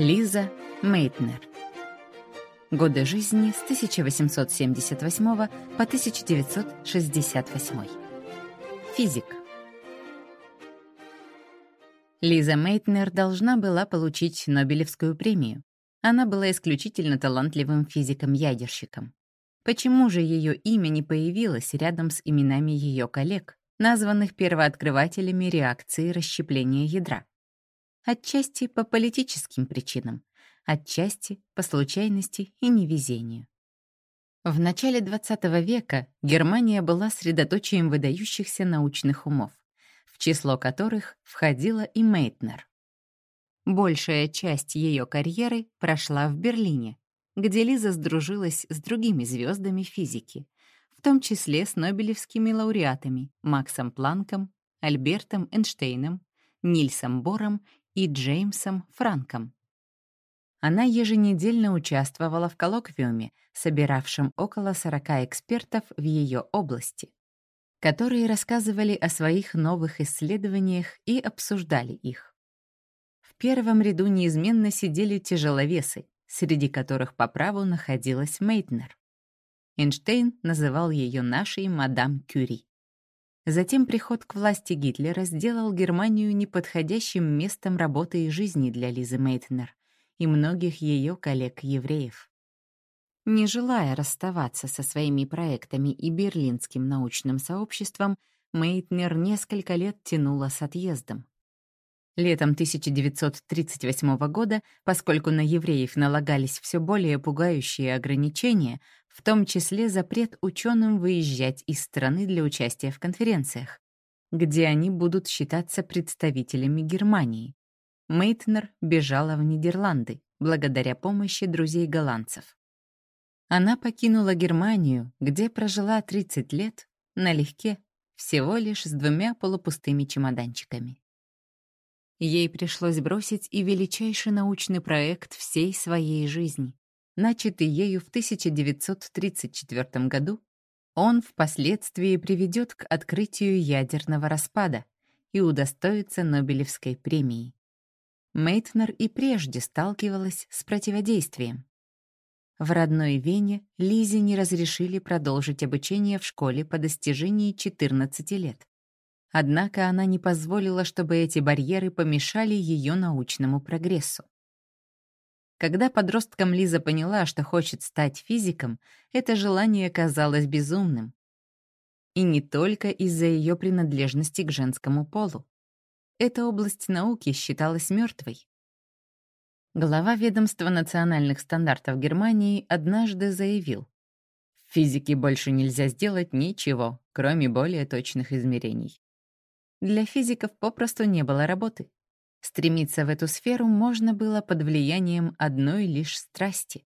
Лиза Мейтнер. Годы жизни с 1878 по 1968. Физик. Лиза Мейтнер должна была получить Нобелевскую премию. Она была исключительно талантливым физиком-ядерщиком. Почему же ее имя не появилось рядом с именами ее коллег, названных первооткрывателями реакции расщепления ядра? Отчасти по политическим причинам, отчасти по случайности и невезению. В начале XX века Германия была средоточием выдающихся научных умов, в число которых входила и Мейтнер. Большая часть ее карьеры прошла в Берлине, где Лиза сдружилась с другими звездами физики, в том числе с нобелевскими лауреатами Максом Планком, Альбертом Эйнштейном, Нильсом Бором и Джеймсом Франком. Она еженедельно участвовала в коллоквиуме, собиравшем около 40 экспертов в ее области, которые рассказывали о своих новых исследованиях и обсуждали их. В первом ряду неизменно сидели тяжеловесы, среди которых по праву находилась Мейтнер. Эйнштейн называл ее нашей мадам Кюри. Затем приход к власти Гитлера сделал Германию неподходящим местом работы и жизни для Лизы Мейтнер и многих ее коллег-евреев. Не желая расставаться со своими проектами и берлинским научным сообществом, Мейтнер несколько лет тянула с отъездом. Летом 1938 года, поскольку на евреев налагались все более пугающие ограничения, в том числе запрет ученым выезжать из страны для участия в конференциях, где они будут считаться представителями Германии. Мейтнер бежала в Нидерланды благодаря помощи друзей-голландцев. Она покинула Германию, где прожила 30 лет, налегке, всего лишь с двумя полупустыми чемоданчиками. Ей пришлось бросить и величайший научный проект всей своей жизни. Начатый ею в 1934 году, он впоследствии приведет к открытию ядерного распада и удостоится Нобелевской премии. Мейтнер и прежде сталкивалась с противодействием. В родной Вене Лизе не разрешили продолжить обучение в школе по достижении 14 лет. Однако она не позволила, чтобы эти барьеры помешали ее научному прогрессу. Когда подростком Лиза поняла, что хочет стать физиком, это желание казалось безумным. И не только из-за ее принадлежности к женскому полу. Эта область науки считалась мертвой. Глава ведомства национальных стандартов Германии однажды заявил, в физике больше нельзя сделать ничего, кроме более точных измерений. Для физиков попросту не было работы. Стремиться в эту сферу можно было под влиянием одной лишь страсти.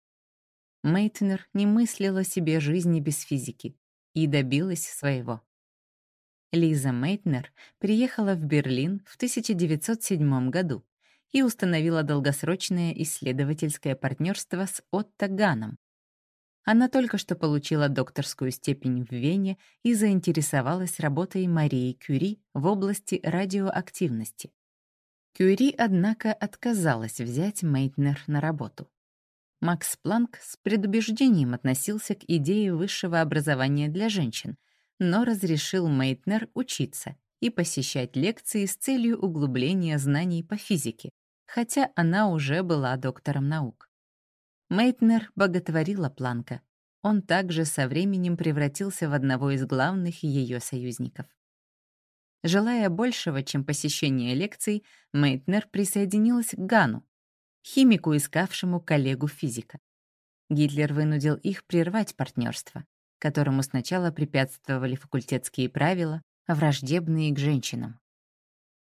Мейтнер не мыслила себе жизни без физики и добилась своего. Лиза Мейтнер приехала в Берлин в 1907 году и установила долгосрочное исследовательское партнерство с Отто Ганом, она только что получила докторскую степень в Вене и заинтересовалась работой Марии Кюри в области радиоактивности. Кюри, однако, отказалась взять Мейтнер на работу. Макс Планк с предубеждением относился к идее высшего образования для женщин, но разрешил Мейтнер учиться и посещать лекции с целью углубления знаний по физике, хотя она уже была доктором наук. Мейтнер боготворила Планка. Он также со временем превратился в одного из главных ее союзников. Желая большего, чем посещение лекций, Мейтнер присоединилась к Гану, химику, искавшему коллегу-физика. Гитлер вынудил их прервать партнерство, которому сначала препятствовали факультетские правила, враждебные к женщинам.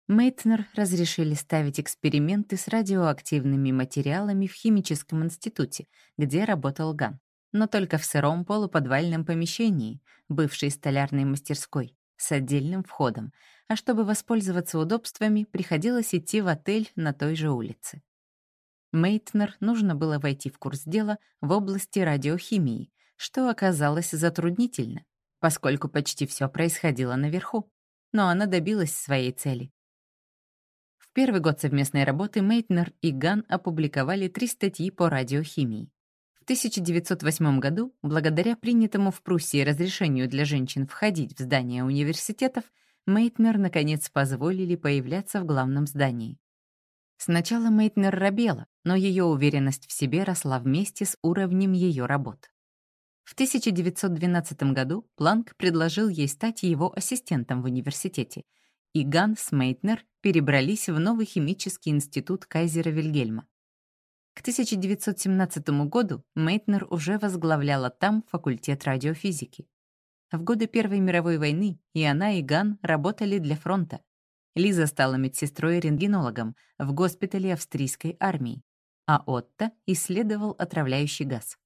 Мейтнер разрешили ставить эксперименты с радиоактивными материалами в химическом институте, где работал Ган, но только в сыром полуподвальном помещении, бывшей столярной мастерской, с отдельным входом, а чтобы воспользоваться удобствами, приходилось идти в отель на той же улице. Мейтнер нужно было войти в курс дела в области радиохимии, что оказалось затруднительно, поскольку почти все происходило наверху. Но она добилась своей цели первый год совместной работы Мейтнер и Ган опубликовали три статьи по радиохимии. В 1908 году, благодаря принятому в Пруссии разрешению для женщин входить в здания университетов, Мейтнер, наконец, позволили появляться в главном здании. Сначала Мейтнер робела, но ее уверенность в себе росла вместе с уровнем ее работ. В 1912 году Планк предложил ей стать его ассистентом в университете, и Ганс Мейтнер перебрались в новый химический институт Кайзера Вильгельма. К 1917 году Мейтнер уже возглавляла там факультет радиофизики. В годы Первой мировой войны и она, и Ган работали для фронта. Лиза стала медсестрой-рентгенологом в госпитале австрийской армии, а Отто исследовал отравляющий газ.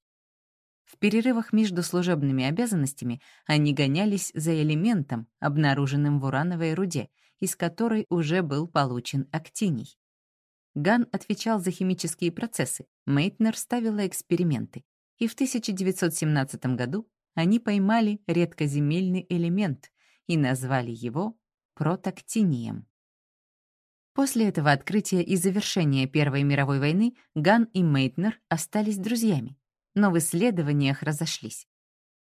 В перерывах между служебными обязанностями они гонялись за элементом, обнаруженным в урановой руде, из которой уже был получен актиний. Ган отвечал за химические процессы, Мейтнер ставила эксперименты, и в 1917 году они поймали редкоземельный элемент и назвали его протактинием. После этого открытия и завершения Первой мировой войны Ган и Мейтнер остались друзьями, но в исследованиях разошлись.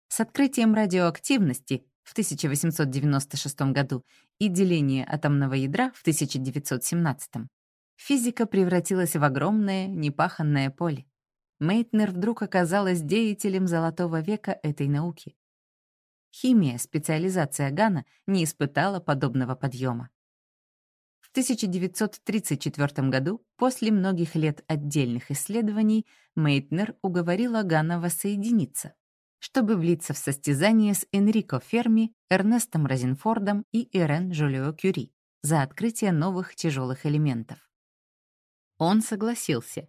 С открытием радиоактивности в 1896 году и деления атомного ядра в 1917 физика превратилась в огромное непаханное поле. Мейтнер вдруг оказалась деятелем золотого века этой науки. Химия, специализация Гана, не испытала подобного подъема. В 1934 году, после многих лет отдельных исследований, Мейтнер уговорила Гана воссоединиться, чтобы влиться в состязание с Энрико Ферми, Эрнестом Розенфордом и Ирен Жолио Кюри за открытие новых тяжелых элементов. Он согласился,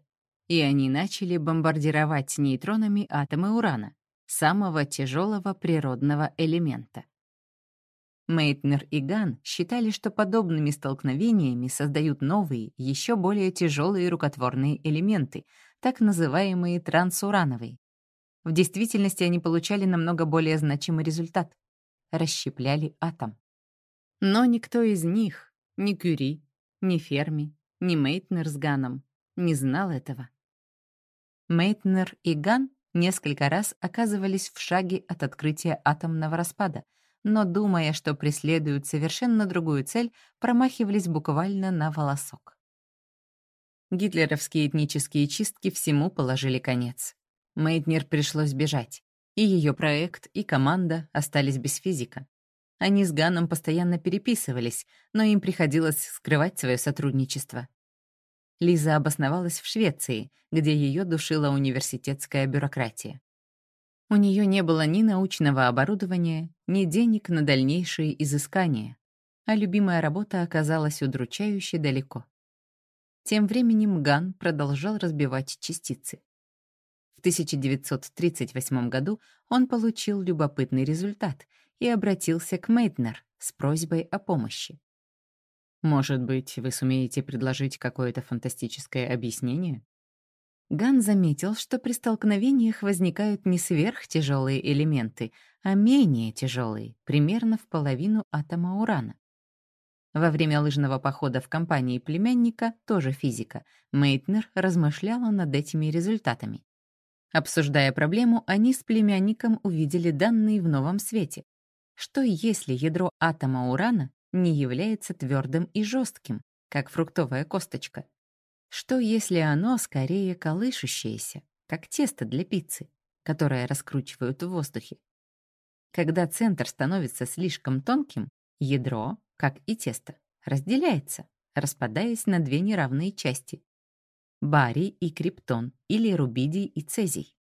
и они начали бомбардировать нейтронами атомы урана, самого тяжелого природного элемента. Мейтнер и Ган считали, что подобными столкновениями создают новые, еще более тяжелые рукотворные элементы, так называемые трансурановые. В действительности они получали намного более значимый результат — расщепляли атом. Но никто из них, ни Кюри, ни Ферми, ни Мейтнер с Ганом, не знал этого. Мейтнер и Ган несколько раз оказывались в шаге от открытия атомного распада, но, думая, что преследуют совершенно другую цель, промахивались буквально на волосок. Гитлеровские этнические чистки всему положили конец. Мейтнер пришлось бежать. И ее проект, и команда остались без физика. Они с Ганом постоянно переписывались, но им приходилось скрывать свое сотрудничество. Лиза обосновалась в Швеции, где ее душила университетская бюрократия. У нее не было ни научного оборудования, ни денег на дальнейшие изыскания, а любимая работа оказалась удручающе далеко. Тем временем Ган продолжал разбивать частицы. В 1938 году он получил любопытный результат и обратился к Мейтнер с просьбой о помощи. Может быть, вы сумеете предложить какое-то фантастическое объяснение? Ган заметил, что при столкновениях возникают не сверхтяжелые элементы, а менее тяжелые, примерно в половину атома урана. Во время лыжного похода в компании племянника, тоже физика, Мейтнер размышляла над этими результатами. Обсуждая проблему, они с племянником увидели данные в новом свете. Что если ядро атома урана не является твердым и жестким, как фруктовая косточка. Что если оно скорее колышущееся, как тесто для пиццы, которое раскручивают в воздухе? Когда центр становится слишком тонким, ядро, как и тесто, разделяется, распадаясь на две неравные части — барий и криптон или рубидий и цезий,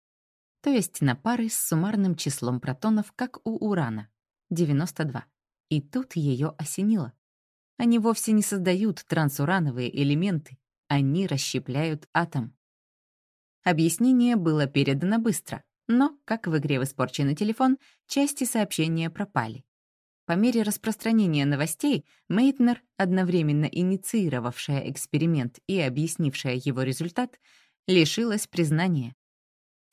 то есть на пары с суммарным числом протонов, как у урана — 92. И тут ее осенило. Они вовсе не создают трансурановые элементы, они расщепляют атом. Объяснение было передано быстро, но, как в игре в испорченный телефон, части сообщения пропали. По мере распространения новостей, Мейтнер, одновременно инициировавшая эксперимент и объяснившая его результат, лишилась признания.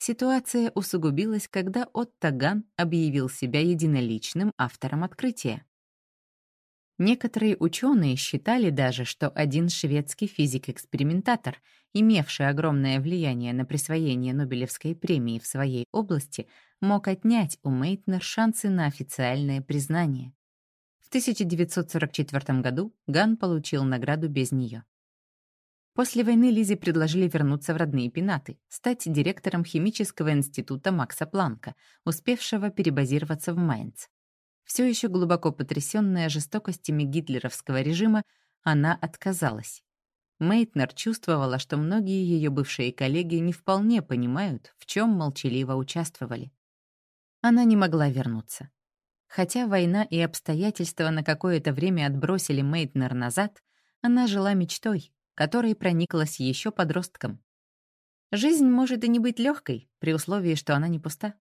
Ситуация усугубилась, когда Отто Ган объявил себя единоличным автором открытия. Некоторые ученые считали даже, что один шведский физик-экспериментатор, имевший огромное влияние на присвоение Нобелевской премии в своей области, мог отнять у Мейтнер шансы на официальное признание. В 1944 году Ган получил награду без нее. После войны Лизе предложили вернуться в родные пенаты, стать директором химического института Макса Планка, успевшего перебазироваться в Майнц. Все еще глубоко потрясенная жестокостями гитлеровского режима, она отказалась. Мейтнер чувствовала, что многие ее бывшие коллеги не вполне понимают, в чем молчаливо участвовали. Она не могла вернуться. Хотя война и обстоятельства на какое-то время отбросили Мейтнер назад, она жила мечтой, которой прониклась еще подростком. Жизнь может и не быть легкой, при условии, что она не пуста.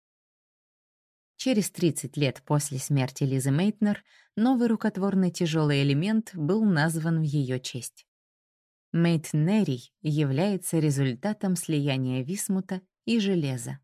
Через 30 лет после смерти Лизы Мейтнер новый рукотворный тяжелый элемент был назван в ее честь. Мейтнерий является результатом слияния висмута и железа.